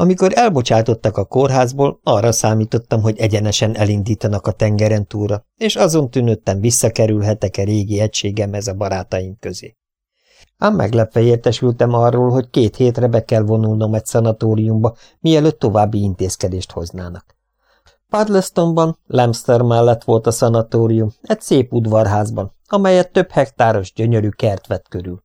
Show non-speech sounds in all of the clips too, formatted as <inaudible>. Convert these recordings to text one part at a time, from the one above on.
Amikor elbocsátottak a kórházból, arra számítottam, hogy egyenesen elindítanak a tengeren túra, és azon tűnöttem, visszakerülhetek-e régi egységemhez a barátaim közé. Ám meglepve értesültem arról, hogy két hétre be kell vonulnom egy szanatóriumba, mielőtt további intézkedést hoznának. Padlestonban, Lemster mellett volt a szanatórium, egy szép udvarházban, amelyet több hektáros gyönyörű kert vett körül.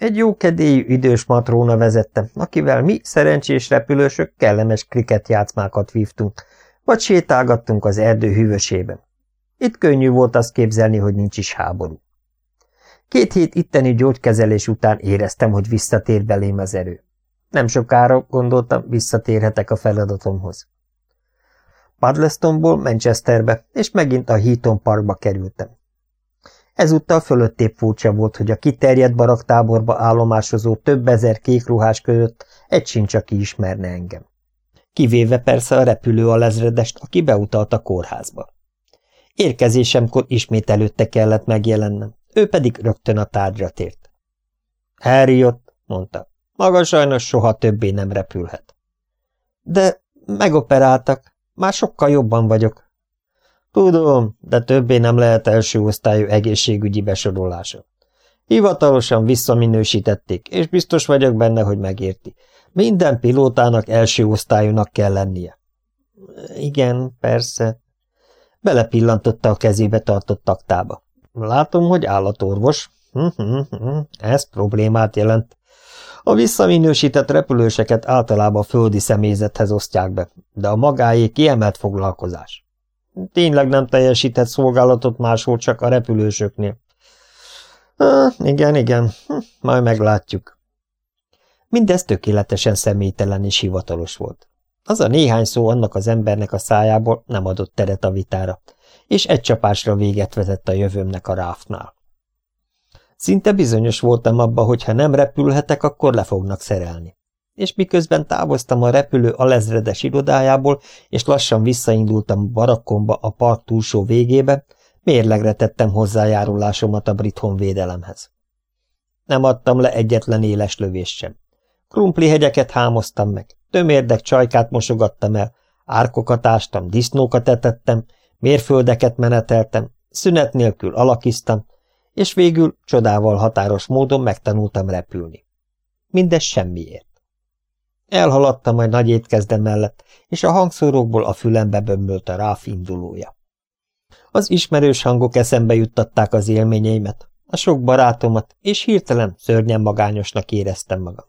Egy jókedélyű idős matróna vezette, akivel mi, szerencsés repülősök, kellemes kriketjátszmákat vívtunk, vagy sétálgattunk az erdő hűvösében. Itt könnyű volt azt képzelni, hogy nincs is háború. Két hét itteni gyógykezelés után éreztem, hogy visszatér belém az erő. Nem sokára, gondoltam, visszatérhetek a feladatomhoz. Padlestonból Manchesterbe, és megint a Heaton Parkba kerültem. Ezúttal fölöttébb furcsa volt, hogy a kiterjedt baraktáborba állomásozó több ezer kékruhás között egy sincs, aki ismerne engem. Kivéve persze a repülő alezredest, aki beutalt a kórházba. Érkezésemkor ismét előtte kellett megjelennem, ő pedig rögtön a tárgyra tért. Harry jött, mondta. Maga sajnos soha többé nem repülhet. De megoperáltak, már sokkal jobban vagyok, Tudom, de többé nem lehet első osztályú egészségügyi besorolása. Hivatalosan visszaminősítették, és biztos vagyok benne, hogy megérti. Minden pilótának első osztályúnak kell lennie. Igen, persze. Belepillantotta a kezébe tartott taktába. Látom, hogy állatorvos. Ez problémát jelent. A visszaminősített repülőseket általában földi személyzethez osztják be, de a magáé kiemelt foglalkozás. Tényleg nem teljesített szolgálatot máshol, csak a repülősöknél. Ah, igen, igen, hm, majd meglátjuk. Mindez tökéletesen személytelen és hivatalos volt. Az a néhány szó annak az embernek a szájából nem adott teret a vitára, és egy csapásra véget vetett a jövőmnek a ráfnál. Szinte bizonyos voltam abba, hogy ha nem repülhetek, akkor le fognak szerelni és miközben távoztam a repülő alezredes irodájából, és lassan visszaindultam barakkomba a park túlsó végébe, mérlegre tettem hozzájárulásomat a brit honvédelemhez. Nem adtam le egyetlen éles lövést sem. Krumpli hegyeket hámoztam meg, tömérdek csajkát mosogattam el, árkokat ástam, disznókat etettem, mérföldeket meneteltem, szünet nélkül alakiztam, és végül csodával határos módon megtanultam repülni. Mindez semmiért. Elhaladtam majd nagy étkezdem mellett, és a hangszórókból a fülembe bömbölt a ráf indulója. Az ismerős hangok eszembe juttatták az élményeimet, a sok barátomat, és hirtelen szörnyen magányosnak éreztem magam.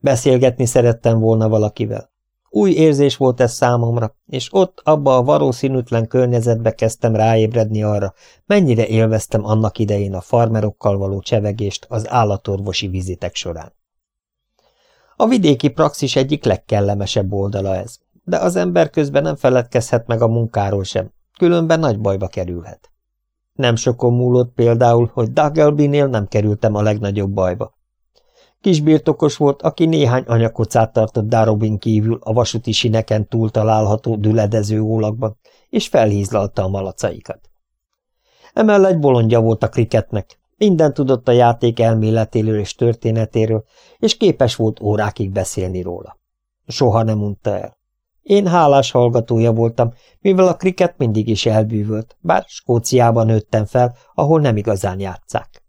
Beszélgetni szerettem volna valakivel. Új érzés volt ez számomra, és ott, abba a valószínűtlen környezetbe kezdtem ráébredni arra, mennyire élveztem annak idején a farmerokkal való csevegést az állatorvosi vizitek során. A vidéki praxis egyik legkellemesebb oldala ez, de az ember közben nem feledkezhet meg a munkáról sem, különben nagy bajba kerülhet. Nem sokon múlott például, hogy Duggelby-nél nem kerültem a legnagyobb bajba. Kisbirtokos volt, aki néhány anyakocát tartott Darobin kívül a vasúti sineken túl található düledező ólakban, és felhízlalta a malacaikat. Emellett bolondja volt a kriketnek, minden tudott a játék elméletéről és történetéről, és képes volt órákig beszélni róla. Soha nem unta el. Én hálás hallgatója voltam, mivel a kriket mindig is elbűvölt, bár Skóciában nőttem fel, ahol nem igazán játszák.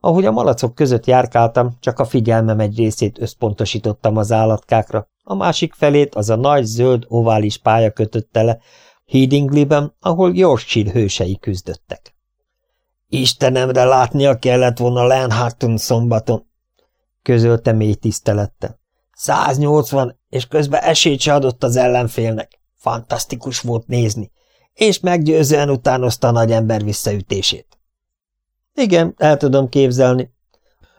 Ahogy a malacok között járkáltam, csak a figyelmem egy részét összpontosítottam az állatkákra, a másik felét az a nagy, zöld, ovális pálya kötötte le, Headingley-ben, ahol Yorkshire hősei küzdöttek. Istenemre látnia kellett volna Lenharton szombaton, közölte mély tisztelettel. 180, és közben esélyt se adott az ellenfélnek. Fantasztikus volt nézni, és meggyőzően utánozta a nagy ember visszaütését. Igen, el tudom képzelni,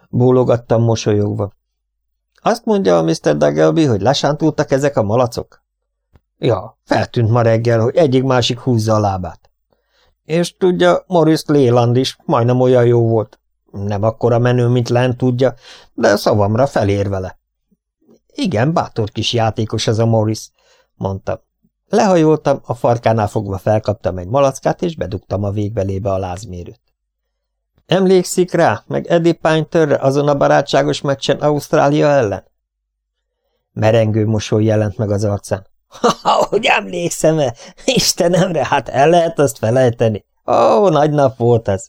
bólogattam mosolyogva. Azt mondja a Mr. Duggelby, hogy lesántultak ezek a malacok? Ja, feltűnt ma reggel, hogy egyik-másik húzza a lábát. És tudja, Morris Leland is majdnem olyan jó volt. Nem akkora menő, mint lent tudja, de szavamra felér vele. Igen, bátor kis játékos ez a Morris, mondta. Lehajoltam, a farkánál fogva felkaptam egy malackát, és bedugtam a végbelébe a lázmérőt. Emlékszik rá, meg Eddie Painterre azon a barátságos meccsen Ausztrália ellen? Merengő mosoly jelent meg az arcán. Ha, hogy emlékszem-e? Istenemre, hát el lehet azt felejteni. Ó, nagy nap volt ez.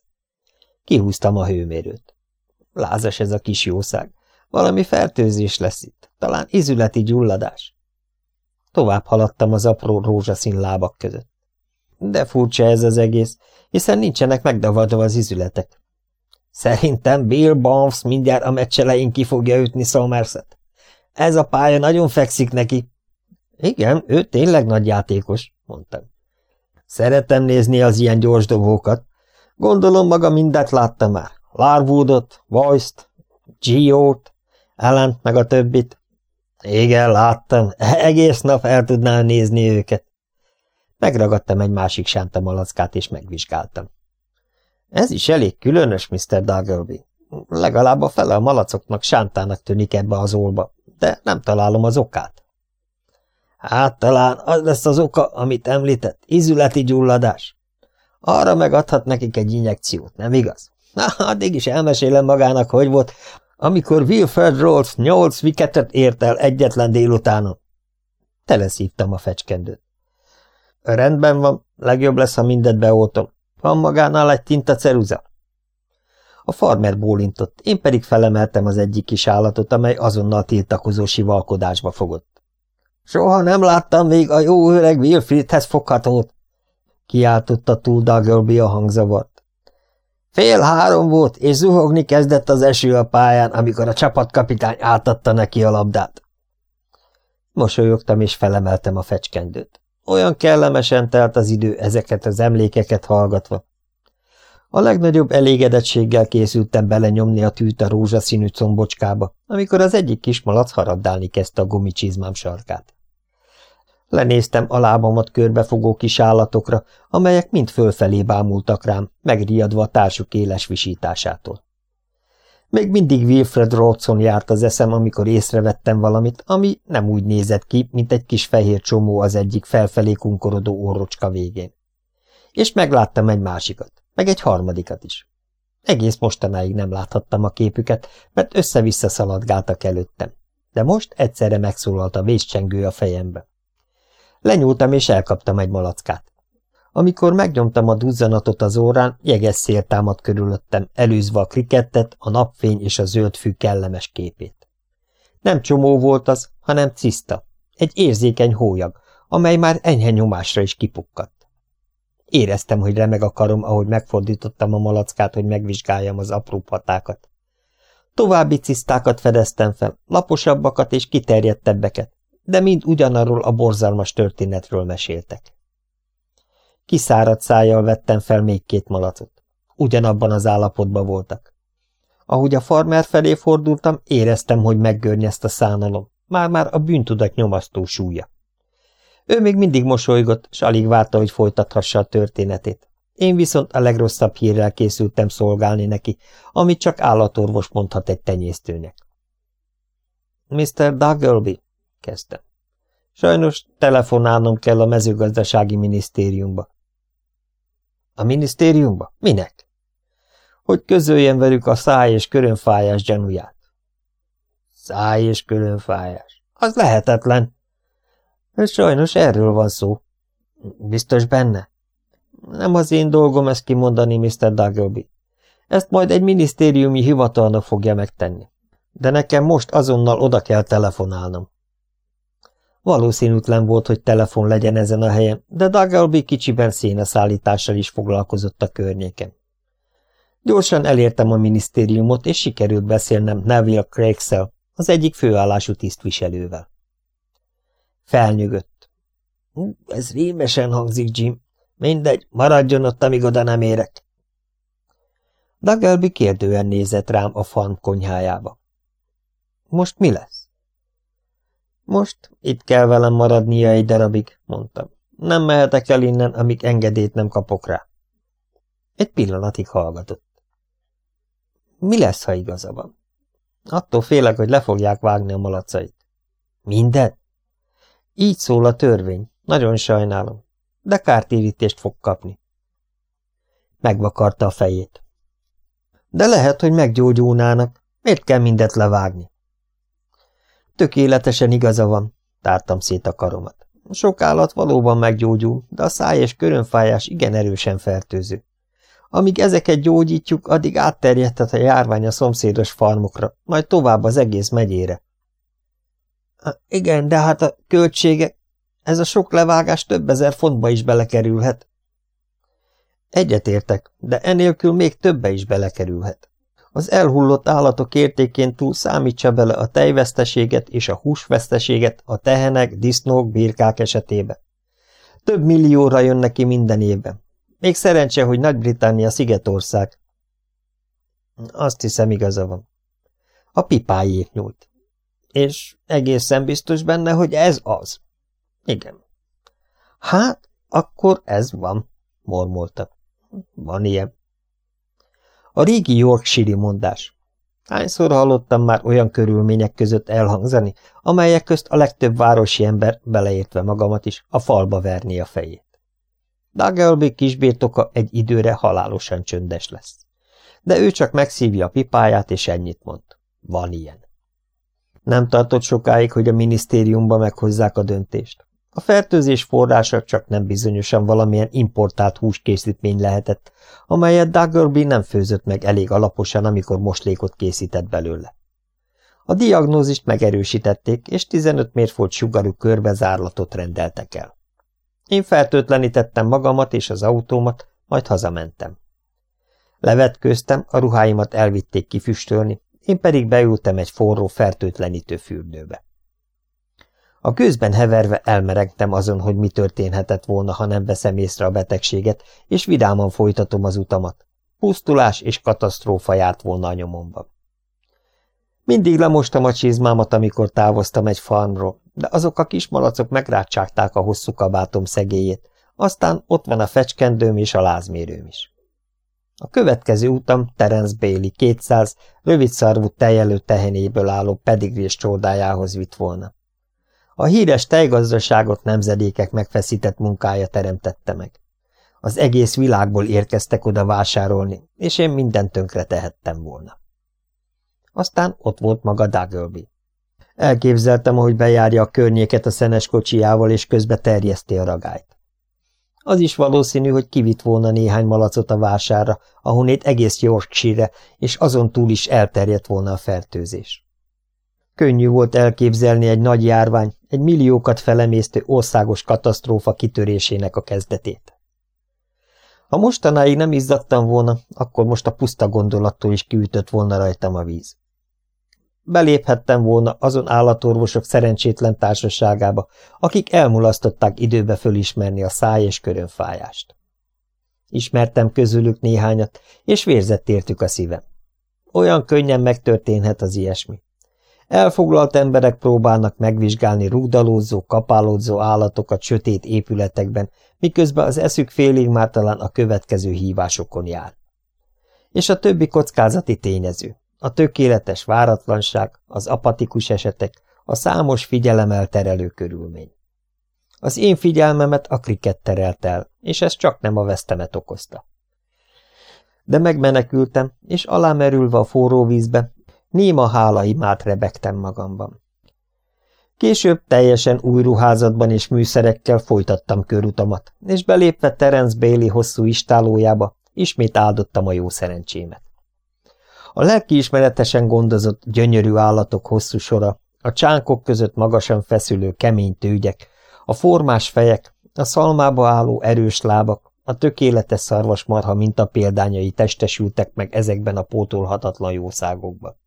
Kihúztam a hőmérőt. Lázas ez a kis jószág. Valami fertőzés lesz itt. Talán izületi gyulladás. Tovább haladtam az apró rózsaszín lábak között. De furcsa ez az egész, hiszen nincsenek megdavadva az izületek. Szerintem Bill Bones mindjárt a meccselein ki fogja ütni Somerset. Ez a pálya nagyon fekszik neki. Igen, ő tényleg nagy játékos, mondtam. Szeretem nézni az ilyen gyors dobókat. Gondolom maga mindet látta már. Larwoodot, Voice-t, Gio-t, Ellent meg a többit. Igen, láttam. <laughs> Egész nap el tudnám nézni őket. Megragadtam egy másik sánta malackát, és megvizsgáltam. Ez is elég különös, Mr. Duggleby. Legalább a fele a malacoknak sántának tűnik ebbe az olba, de nem találom az okát. Hát talán az lesz az oka, amit említett, izületi gyulladás. Arra megadhat nekik egy injekciót, nem igaz? Na, addig is elmesélem magának, hogy volt, amikor Wilfred Rolls nyolc viketet ért el egyetlen délutánon. Teleszívtam a fecskendőt. Rendben van, legjobb lesz, ha mindet beoltom. Van magánál egy tinta ceruza? A farmer bólintott, én pedig felemeltem az egyik kis állatot, amely azonnal tiltakozó sivalkodásba fogott. Soha nem láttam még a jó öreg Wilfriedhez foghatót, kiáltotta túl Duggleby a hangzavart. Fél három volt, és zuhogni kezdett az eső a pályán, amikor a csapatkapitány átadta neki a labdát. Mosolyogtam, és felemeltem a fecskendőt. Olyan kellemesen telt az idő ezeket az emlékeket hallgatva. A legnagyobb elégedettséggel készültem belenyomni a tűt a rózsaszínű combocskába, amikor az egyik kismalac harabdálni kezdte a gumicsizmám sarkát. Lenéztem a lábamat körbefogó kis állatokra, amelyek mind fölfelé bámultak rám, megriadva a társuk éles visításától. Még mindig Wilfred Rodson járt az eszem, amikor észrevettem valamit, ami nem úgy nézett ki, mint egy kis fehér csomó az egyik felfelé kunkorodó orrocska végén. És megláttam egy másikat, meg egy harmadikat is. Egész mostanáig nem láthattam a képüket, mert össze-vissza szaladgáltak előttem. De most egyszerre megszólalt a vészcsengő a fejembe. Lenyúltam és elkaptam egy malackát. Amikor megnyomtam a duzzanatot az órán, jeges szél támadt körülöttem, elűzve a krikettet, a napfény és a zöld fű kellemes képét. Nem csomó volt az, hanem ciszta, egy érzékeny hólyag, amely már enyhe nyomásra is kipukkadt. Éreztem, hogy remeg a karom, ahogy megfordítottam a malackát, hogy megvizsgáljam az apró patákat. További cisztákat fedeztem fel, laposabbakat és kiterjedtebbeket, de mind ugyanarról a borzalmas történetről meséltek. Kiszáradt szájjal vettem fel még két malacot. Ugyanabban az állapotban voltak. Ahogy a farmer felé fordultam, éreztem, hogy meggörnyezt a szánalom. Már-már a bűntudat nyomasztó súlya. Ő még mindig mosolygott, s alig várta, hogy folytathassa a történetét. Én viszont a legrosszabb hírrel készültem szolgálni neki, amit csak állatorvos mondhat egy tenyésztőnek. Mr. Duggleby, kezdtem. Sajnos telefonálnom kell a mezőgazdasági minisztériumba. A minisztériumba? Minek? Hogy közöljen velük a száj és körönfájás gyanúját. Száj és körönfájás. Az lehetetlen. Sajnos erről van szó. Biztos benne? Nem az én dolgom ezt kimondani, Mr. Duggleby. Ezt majd egy minisztériumi hivatalnak fogja megtenni. De nekem most azonnal oda kell telefonálnom. Valószínűtlen volt, hogy telefon legyen ezen a helyen, de Duggleby kicsiben szénaszállítással is foglalkozott a környéken. Gyorsan elértem a minisztériumot, és sikerült beszélnem Neville Craigsel, az egyik főállású tisztviselővel. Felnyögött. Ez rémesen hangzik, Jim. Mindegy, maradjon ott, amíg oda nem érek. Duggleby kérdően nézett rám a farm konyhájába. Most mi lesz? Most itt kell velem maradnia egy darabig, mondtam. Nem mehetek el innen, amíg engedélyt nem kapok rá. Egy pillanatig hallgatott. Mi lesz, ha igaza van? Attól félek, hogy le fogják vágni a malacait. Minden? Így szól a törvény. Nagyon sajnálom. De kártérítést fog kapni. Megvakarta a fejét. De lehet, hogy meggyógyulnának. Miért kell mindet levágni? Tökéletesen igaza van, tártam szét a karomat. Sok állat valóban meggyógyul, de a száj és körönfájás igen erősen fertőző. Amíg ezeket gyógyítjuk, addig átterjedhet a járvány a szomszédos farmokra, majd tovább az egész megyére. Igen, de hát a költsége, ez a sok levágás több ezer fontba is belekerülhet. Egyetértek, de enélkül még többe is belekerülhet. Az elhullott állatok értékén túl számítsa bele a tejveszteséget és a húsveszteséget a tehenek, disznók, birkák esetébe. Több millióra jön neki minden évben. Még szerencse, hogy Nagy-Britannia szigetország. Azt hiszem igaza van. A pipájét nyújt. És egészen biztos benne, hogy ez az. Igen. Hát, akkor ez van, mormolta. Van ilyen. A régi Yorkshire mondás. Hányszor hallottam már olyan körülmények között elhangzani, amelyek közt a legtöbb városi ember, beleértve magamat is, a falba verni a fejét. Dagelby kisbirtoka egy időre halálosan csöndes lesz. De ő csak megszívja a pipáját, és ennyit mond. Van ilyen. Nem tartott sokáig, hogy a minisztériumba meghozzák a döntést. A fertőzés forrása csak nem bizonyosan valamilyen importált húskészítmény lehetett, amelyet Daggerby nem főzött meg elég alaposan, amikor moslékot készített belőle. A diagnózist megerősítették, és 15 mérföld sugarú körbe zárlatot rendeltek el. Én fertőtlenítettem magamat és az autómat, majd hazamentem. Levetkőztem, a ruháimat elvitték kifüstölni, én pedig beültem egy forró fertőtlenítő fürdőbe. A közben heverve elmeregtem azon, hogy mi történhetett volna, ha nem veszem észre a betegséget, és vidáman folytatom az utamat. Pusztulás és katasztrófa járt volna a nyomomban. Mindig lemostam a csizmámat, amikor távoztam egy farmról, de azok a kis malacok megrácságták a hosszú kabátom szegélyét, aztán ott van a fecskendőm és a lázmérőm is. A következő utam Terence Bailey 200 rövidszarvú tejelő tehenéből álló pedigrés csódájához vitt volna. A híres tejgazdaságot nemzedékek megfeszített munkája teremtette meg. Az egész világból érkeztek oda vásárolni, és én mindent tönkre tehettem volna. Aztán ott volt maga Duggleby. Elképzeltem, hogy bejárja a környéket a szenes kocsiával, és közbe terjeszti a ragályt. Az is valószínű, hogy kivitt volna néhány malacot a vásárra, ahonnét egész Yorkshire, és azon túl is elterjedt volna a fertőzés. Könnyű volt elképzelni egy nagy járvány, egy milliókat felemésztő országos katasztrófa kitörésének a kezdetét. Ha mostanáig nem izzadtam volna, akkor most a puszta gondolattól is kiütött volna rajtam a víz. Beléphettem volna azon állatorvosok szerencsétlen társaságába, akik elmulasztották időbe fölismerni a száj és körönfájást. Ismertem közülük néhányat, és vérzett értük a szívem. Olyan könnyen megtörténhet az ilyesmi. Elfoglalt emberek próbálnak megvizsgálni rúgdalózó, kapálódzó állatokat sötét épületekben, miközben az eszük félig már talán a következő hívásokon jár. És a többi kockázati tényező, a tökéletes váratlanság, az apatikus esetek, a számos figyelemelterelő körülmény. Az én figyelmemet a kriket terelt el, és ez csak nem a vesztemet okozta. De megmenekültem, és alámerülve a forró vízbe, Néma hálaimát rebegtem magamban. Később teljesen új ruházatban és műszerekkel folytattam körutamat, és belépve Terence Bailey hosszú istálójába, ismét áldottam a jó szerencsémet. A lelkiismeretesen gondozott, gyönyörű állatok hosszú sora, a csánkok között magasan feszülő kemény tőgyek, a formás fejek, a szalmába álló erős lábak, a tökéletes szarvasmarha mintapéldányai testesültek meg ezekben a pótolhatatlan jószágokban.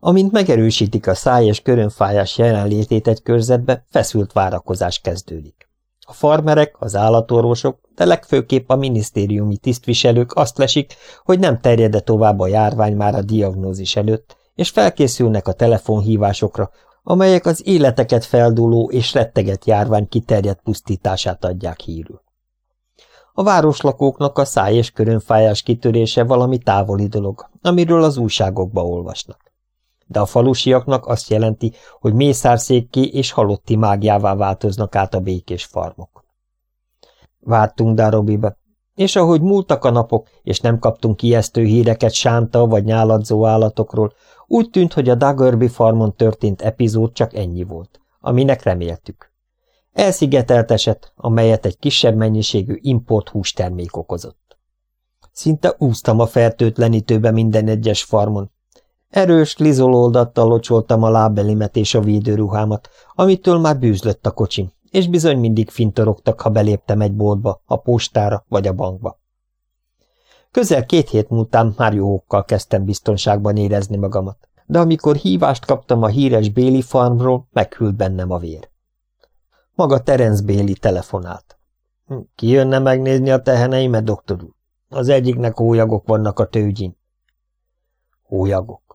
Amint megerősítik a száj és körönfájás jelenlétét egy körzetbe, feszült várakozás kezdődik. A farmerek, az állatorvosok, de legfőképp a minisztériumi tisztviselők azt lesik, hogy nem terjed tovább a járvány már a diagnózis előtt, és felkészülnek a telefonhívásokra, amelyek az életeket felduló és retteget járvány kiterjedt pusztítását adják hírül. A városlakóknak a száj és körönfájás kitörése valami távoli dolog, amiről az újságokba olvasnak de a falusiaknak azt jelenti, hogy mészárszékké és halotti mágiává változnak át a békés farmok. Vártunk Darobibe. És ahogy múltak a napok, és nem kaptunk ijesztő híreket sánta vagy nyáladzó állatokról, úgy tűnt, hogy a Daggerby farmon történt epizód csak ennyi volt, aminek reméltük. Elszigetelt eset, amelyet egy kisebb mennyiségű import hústermék okozott. Szinte úsztam a fertőtlenítőbe minden egyes farmon. Erős, lizololdattal locsoltam a lábelimet és a védőruhámat, amitől már bűzlött a kocsim, és bizony mindig fintorogtak, ha beléptem egy boltba, a postára vagy a bankba. Közel két hét múltán már jókkal kezdtem biztonságban érezni magamat, de amikor hívást kaptam a híres Béli farmról, meghűlt bennem a vér. Maga Terence Béli telefonált. Hm, ki jönne megnézni a teheneimet, doktor úr? Az egyiknek hólyagok vannak a tőgyin. Hólyagok.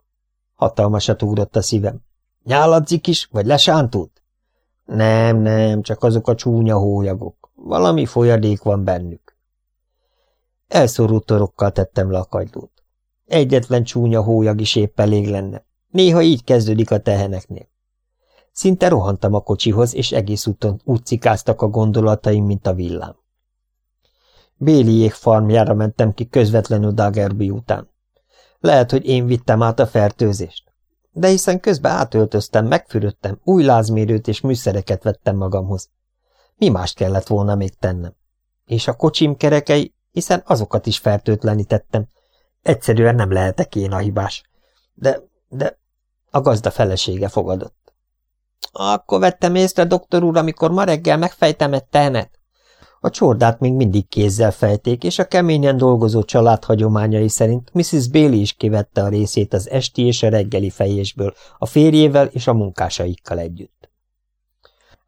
Hatalmasat ugrott a szívem. Nyáladzik is, vagy lesántult? Nem, nem, csak azok a csúnya hólyagok. Valami folyadék van bennük. Elszorult torokkal tettem le a kagylót. Egyetlen csúnya hólyag is épp elég lenne. Néha így kezdődik a teheneknél. Szinte rohantam a kocsihoz, és egész úton úgy a gondolataim, mint a villám. Béliék farmjára mentem ki közvetlenül Dagerby után. Lehet, hogy én vittem át a fertőzést. De hiszen közben átöltöztem, megfürödtem, új lázmérőt és műszereket vettem magamhoz. Mi mást kellett volna még tennem? És a kocsim kerekei, hiszen azokat is fertőtlenítettem. Egyszerűen nem lehetek én a hibás. De, de a gazda felesége fogadott. Akkor vettem észre, doktor úr, amikor ma reggel megfejtem egy tehenet. A csordát még mindig kézzel fejték, és a keményen dolgozó család hagyományai szerint Mrs. Bailey is kivette a részét az esti és a reggeli fejésből, a férjével és a munkásaikkal együtt.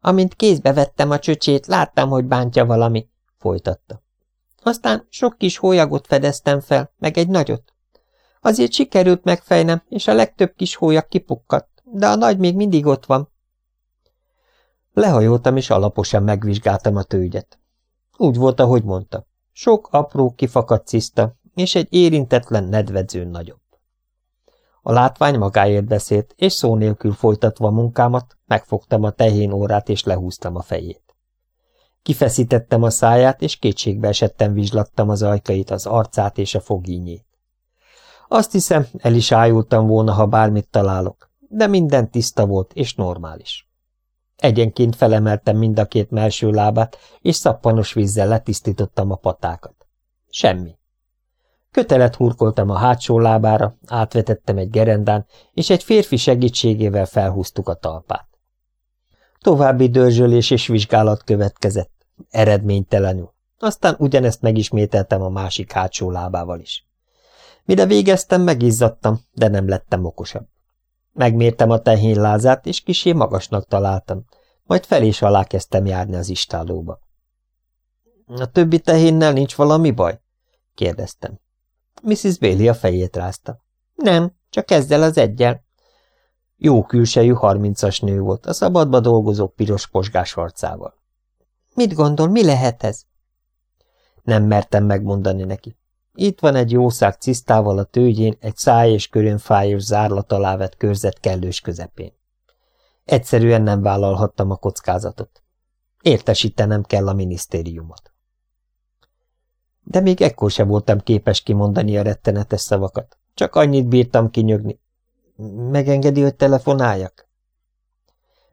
Amint kézbe vettem a csöcsét, láttam, hogy bántja valami, folytatta. Aztán sok kis hólyagot fedeztem fel, meg egy nagyot. Azért sikerült megfejnem, és a legtöbb kis hólyag kipukkadt, de a nagy még mindig ott van. Lehajoltam, és alaposan megvizsgáltam a tőgyet. Úgy volt, ahogy mondta. Sok apró, kifakadt ciszta, és egy érintetlen nedvedzőn nagyobb. A látvány magáért beszélt, és szó nélkül folytatva munkámat, megfogtam a tehén órát, és lehúztam a fejét. Kifeszítettem a száját, és kétségbe esettem vizslattam az ajkait, az arcát és a fogínyét. Azt hiszem, el is ájultam volna, ha bármit találok, de minden tiszta volt és normális. Egyenként felemeltem mind a két melső lábát, és szappanos vízzel letisztítottam a patákat. Semmi. Kötelet hurkoltam a hátsó lábára, átvetettem egy gerendán, és egy férfi segítségével felhúztuk a talpát. További dörzsölés és vizsgálat következett, eredménytelenül. Aztán ugyanezt megismételtem a másik hátsó lábával is. Mire végeztem, megizzadtam, de nem lettem okosabb. Megmértem a tehénlázát, és kisé magasnak találtam, majd fel és alá kezdtem járni az istálóba. A többi tehénnel nincs valami baj? kérdeztem. Mrs. Bailey a fejét rázta. Nem, csak ezzel az egyel. Jó külsejű harmincas nő volt, a szabadba dolgozó piros posgás arcával. Mit gondol, mi lehet ez? Nem mertem megmondani neki. Itt van egy jószág cisztával a tőgyén, egy száj és körönfájos zárlat alá vett körzet kellős közepén. Egyszerűen nem vállalhattam a kockázatot. Értesítenem kell a minisztériumot. De még ekkor sem voltam képes kimondani a rettenetes szavakat. Csak annyit bírtam kinyögni. Megengedi, hogy telefonáljak?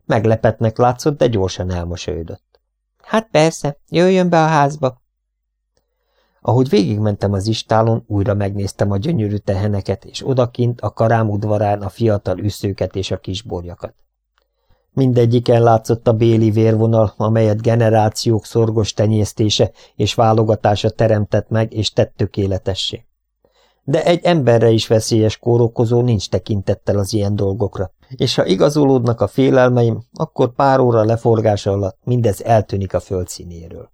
Meglepetnek látszott, de gyorsan elmosolyodott. Hát persze, jöjjön be a házba. Ahogy végigmentem az istálon, újra megnéztem a gyönyörű teheneket, és odakint a karám udvarán a fiatal üszőket és a kisborjakat. Mindegyiken látszott a béli vérvonal, amelyet generációk szorgos tenyésztése és válogatása teremtett meg és tett tökéletessé. De egy emberre is veszélyes kórokozó nincs tekintettel az ilyen dolgokra, és ha igazolódnak a félelmeim, akkor pár óra leforgása alatt mindez eltűnik a földszínéről.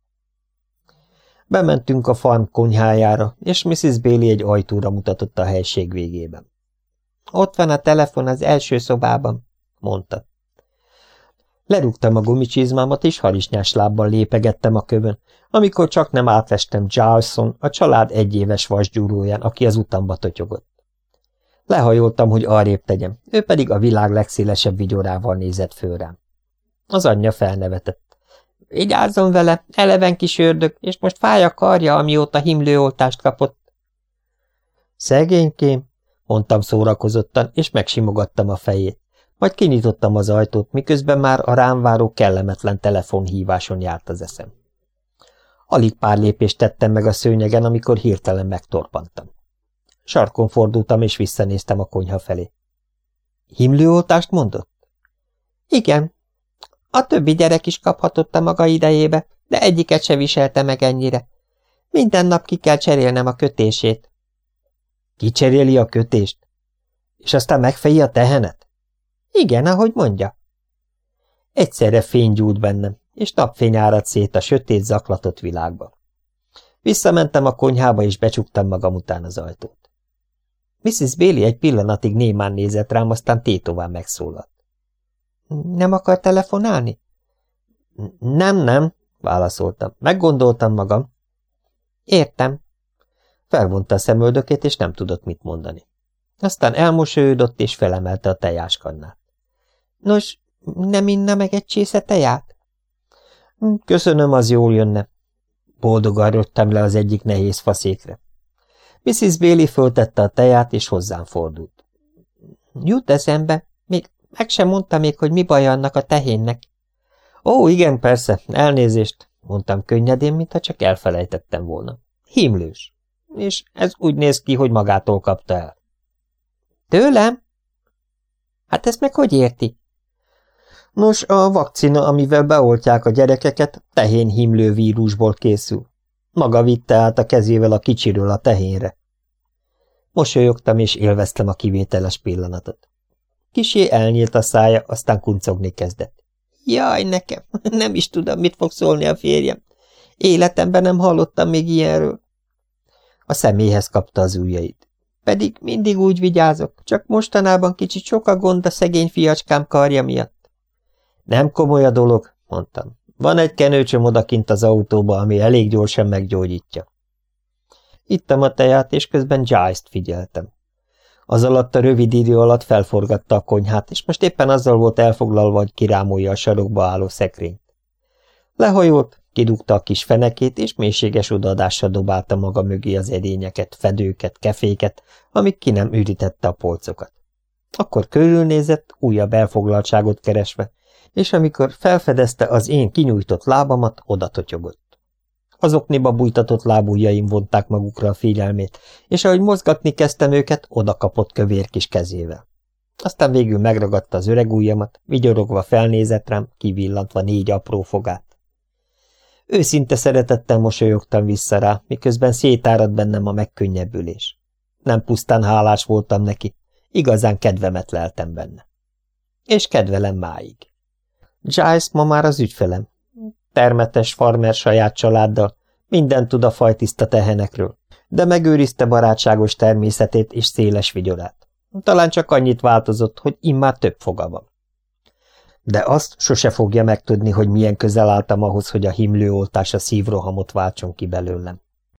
Bementünk a farm konyhájára, és Mrs. Bailey egy ajtóra mutatott a helység végében. Ott van a telefon az első szobában, mondta. Lerúgtam a gumicsizmámat, és harisnyás lábbal lépegettem a kövön, amikor csak nem átvestem Gileson, a család egyéves vasgyúróján, aki az utamba totyogott. Lehajoltam, hogy arrébb tegyem, ő pedig a világ legszélesebb vigyorával nézett föl rám. Az anyja felnevetett. Vigyázzon vele, eleven kis ördög, és most fáj a karja, amióta himlőoltást kapott. Szegénykém, mondtam szórakozottan, és megsimogattam a fejét. Majd kinyitottam az ajtót, miközben már a rám váró kellemetlen telefonhíváson járt az eszem. Alig pár lépést tettem meg a szőnyegen, amikor hirtelen megtorpantam. Sarkon fordultam, és visszanéztem a konyha felé. Himlőoltást mondott? Igen. A többi gyerek is kaphatott a maga idejébe, de egyiket se viselte meg ennyire. Minden nap ki kell cserélnem a kötését. Kicseréli a kötést? És aztán megfeji a tehenet? Igen, ahogy mondja. Egyszerre fény gyújt bennem, és napfény árad szét a sötét zaklatott világba. Visszamentem a konyhába, és becsuktam magam után az ajtót. Mrs. Bailey egy pillanatig némán nézett rám, aztán tétován megszólalt. Nem akar telefonálni? Nem, nem, válaszoltam. Meggondoltam magam. Értem. Felvonta a szemöldökét, és nem tudott mit mondani. Aztán elmosolyodott, és felemelte a tejáskannát. Nos, nem inna meg egy csésze teját? Köszönöm, az jól jönne. Boldogan rögtem le az egyik nehéz faszékre. Mrs. Bailey föltette a teját, és hozzám fordult. Jut eszembe, még meg sem mondta még, hogy mi baj annak a tehénnek. Ó, igen, persze, elnézést, mondtam könnyedén, mintha csak elfelejtettem volna. Himlős. És ez úgy néz ki, hogy magától kapta el. Tőlem? Hát ezt meg hogy érti? Nos, a vakcina, amivel beoltják a gyerekeket, tehén himlő vírusból készül. Maga vitte át a kezével a kicsiről a tehénre. Mosolyogtam, és élveztem a kivételes pillanatot. Kisé elnyílt a szája, aztán kuncogni kezdett. Jaj, nekem, <laughs> nem is tudom, mit fog szólni a férjem. Életemben nem hallottam még ilyenről. A személyhez kapta az ujjait. Pedig mindig úgy vigyázok, csak mostanában kicsit sok a gond a szegény fiacskám karja miatt. Nem komoly a dolog, mondtam. Van egy kenőcsöm odakint az autóba, ami elég gyorsan meggyógyítja. Ittam a teját, és közben Giles-t figyeltem. Az alatt a rövid idő alatt felforgatta a konyhát, és most éppen azzal volt elfoglalva, hogy kirámolja a sarokba álló szekrényt. Lehajolt, kidugta a kis fenekét, és mélységes odaadással dobálta maga mögé az edényeket, fedőket, keféket, amíg ki nem ürítette a polcokat. Akkor körülnézett, újabb elfoglaltságot keresve, és amikor felfedezte az én kinyújtott lábamat, odatotyogott. Az okniba bújtatott lábujjaim vonták magukra a figyelmét, és ahogy mozgatni kezdtem őket, odakapott kövér kis kezével. Aztán végül megragadta az öreg ujjamat, vigyorogva felnézett rám, kivillantva négy apró fogát. Őszinte szeretettel mosolyogtam vissza rá, miközben szétárad bennem a megkönnyebbülés. Nem pusztán hálás voltam neki, igazán kedvemet leltem benne. És kedvelem máig. Giles ma már az ügyfelem, termetes farmer saját családdal, minden tud a fajtiszta tehenekről, de megőrizte barátságos természetét és széles vigyorát. Talán csak annyit változott, hogy immár több foga van. De azt sose fogja megtudni, hogy milyen közel álltam ahhoz, hogy a himlőoltás a szívrohamot váltson ki belőlem.